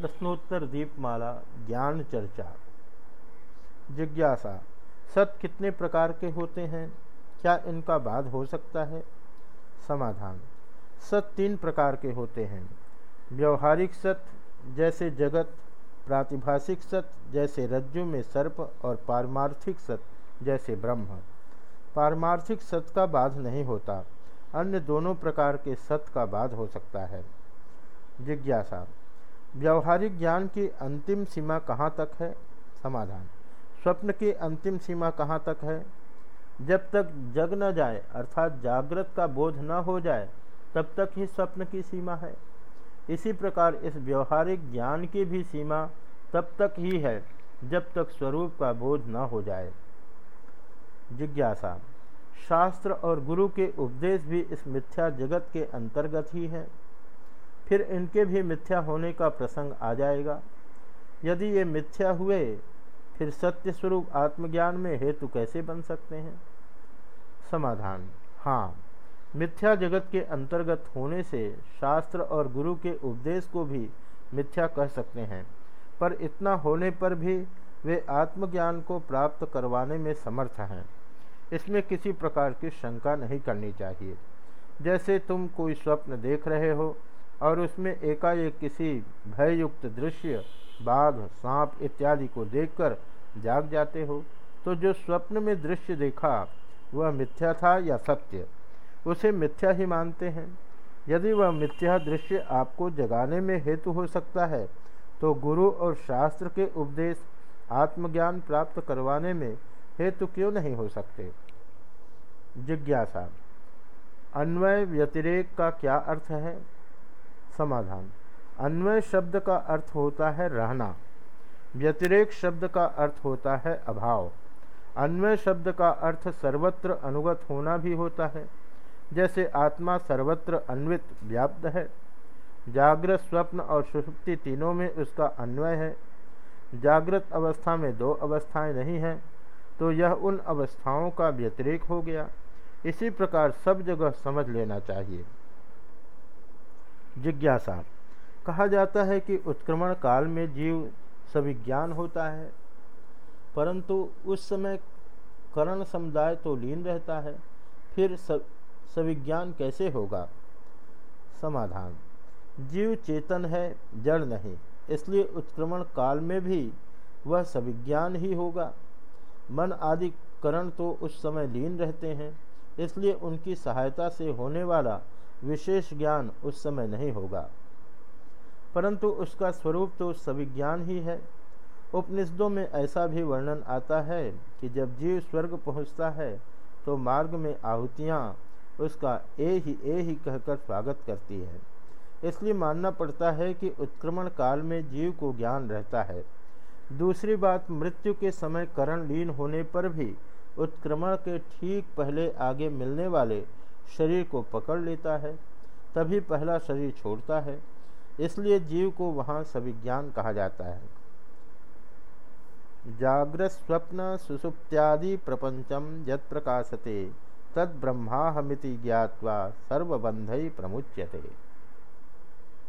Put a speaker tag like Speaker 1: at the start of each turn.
Speaker 1: प्रश्नोत्तर दीपमाला, ज्ञान चर्चा। जिज्ञासा, सत कितने प्रकार के होते हैं? क्या इनका बाध हो सकता है? समाधान, सत तीन प्रकार के होते हैं। व्यवहारिक सत्य जैसे जगत, प्रातिभाषिक सत्य जैसे रज्जु में सर्प, और पारमार्थिक सत्य जैसे ब्रह्म। पारमार्थिक सत्य का बाध नहीं होता, अन्य दोनों प्रकार के सत्य का बाध हो सकता है। जिज्ञासा व्यवहारिक ज्ञान की अंतिम सीमा कहाँ तक है? समाधान। स्वप्न की अंतिम सीमा कहाँ तक है? जब तक जग न जाए, अर्थात जागृत का बोध न हो जाए, तब तक ही स्वप्न की सीमा है। इसी प्रकार इस व्यवहारिक ज्ञान की भी सीमा तब तक ही है, जब तक स्वरूप का बोध न हो जाए। जिज्ञासा। शास्त्र और गुरु के उपदेश भी इस मिथ्या जगत के अंतर्गत ही हैं। फिर इनके भी मिथ्या होने का प्रसंग आ जाएगा। यदि ये मिथ्या हुए, फिर सत्य स्वरूप आत्मज्ञान में हेतु कैसे बन सकते हैं? समाधान। हाँ मिथ्या जगत के अंतर्गत होने से शास्त्र और गुरु के उपदेश को भी मिथ्या कह सकते हैं, पर इतना होने पर भी वे आत्मज्ञान को प्राप्त करवाने में समर्थ हैं। इसमें किसी प्रकार की शंका नहीं करनी चाहिए। जैसे तुम कोई स्वप्न देख रहे हो और उसमें एकाएक किसी भययुक्त दृश्य, बाघ, सांप इत्यादि को देखकर जाग जाते हो तो जो स्वप्न में दृश्य देखा, वह मिथ्या था या सत्य? उसे मिथ्या ही मानते हैं। यदि वह मिथ्या दृश्य आपको जगाने में हेतु हो सकता है तो गुरु और शास्त्र के उपदेश आत्मज्ञान प्राप्त करवाने में हेतु क्यों नहीं हो सकते? जिज्ञासा। अन्वय व्यतिरेक का क्या अर्थ है? समाधान। अन्वय शब्द का अर्थ होता है रहना। व्यतिरेक शब्द का अर्थ होता है अभाव। अन्वय शब्द का अर्थ सर्वत्र अनुगत होना भी होता है। जैसे आत्मा सर्वत्र अन्वित, व्याप्त है। जागृत, स्वप्न और सुषुप्ति तीनों में उसका अन्वय है। जागृत अवस्था में दो अवस्थाएँ नहीं हैं तो यह उन अवस्थाओं का व्यतिरेक हो गया। इसी प्रकार सब जगह समझ लेना चाहिए। जिज्ञासा। कहा जाता है कि उत्क्रमण काल में जीव सविज्ञान होता है, परंतु उस समय करण समुदाय तो लीन रहता है, फिर सविज्ञान कैसे होगा? समाधान। जीव चेतन है, जड़ नहीं, इसलिए उत्क्रमण काल में भी वह सविज्ञान ही होगा। मन आदि करण तो उस समय लीन रहते हैं, इसलिए उनकी सहायता से होने वाला विशेष ज्ञान उस समय नहीं होगा। परंतु उसका स्वरूप तो सविज्ञान ही है। उपनिषदों में ऐसा भी वर्णन आता है कि जब जीव स्वर्ग पहुँचता है तो मार्ग में आहुतियाँ उसका ए ही ए ही कहकर स्वागत करती है। इसलिए मानना पड़ता है कि उत्क्रमण काल में जीव को ज्ञान रहता है। दूसरी बात, मृत्यु के समय करण लीन होने पर भी उत्क्रमण के ठीक पहले आगे मिलने वाले शरीर को पकड़ लेता है, तभी पहला शरीर छोड़ता है। इसलिए जीव को वहाँ सविज्ञान कहा जाता है। जागृत स्वप्न सुसुप्त्यादि प्रपंचम यद प्रकाशते, तद ब्रह्माहमिति ज्ञावा सर्वबंधई प्रमुच्यते।